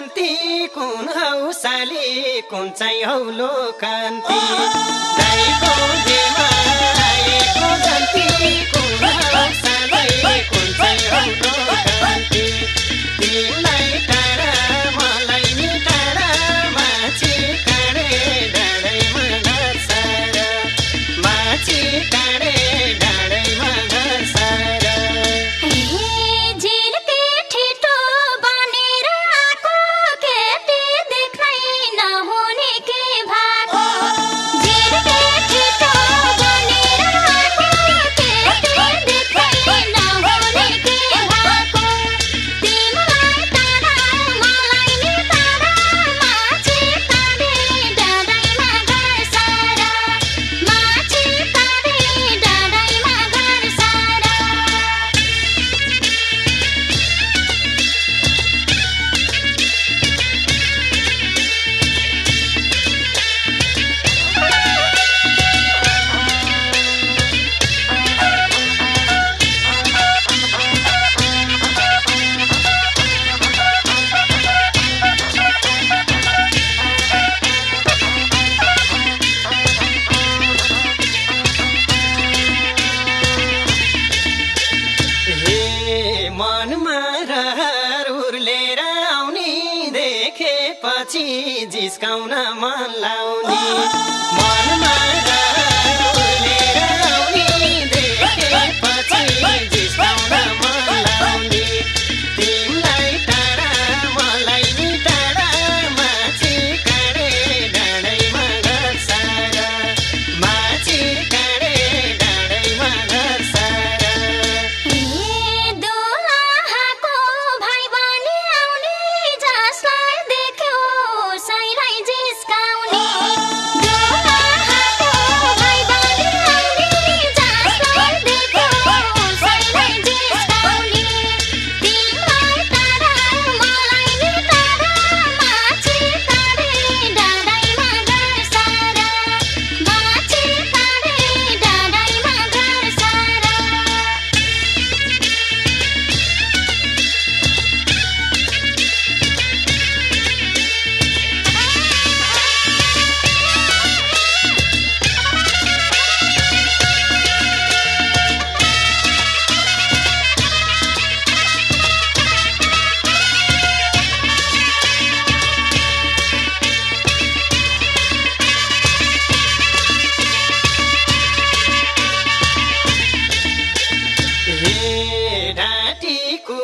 कान्ति कुन हौसाली कुन चाहिँ हौलो लोकान्ति? कुन चाहिँ हौ पछि जिस्काउन मन लाउने। मनमा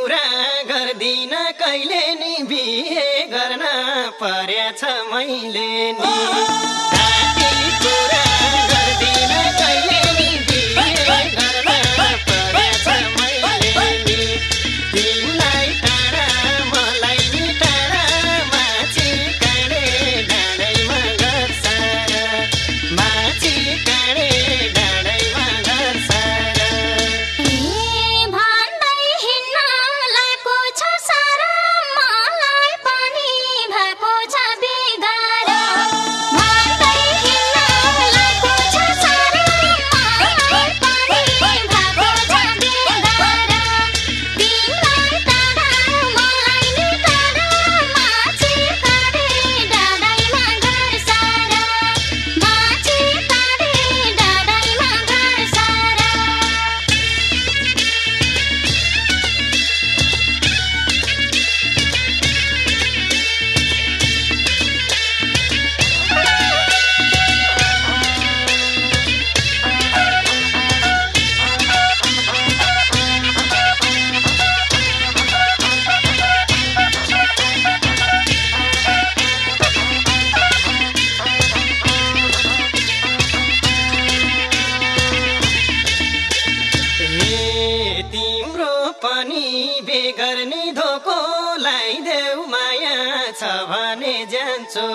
पुरा गर्दिन कहिले नि बिहे गर्न परेछ मैले नि। लाइदेऊ देउमाया छ भने जान्छु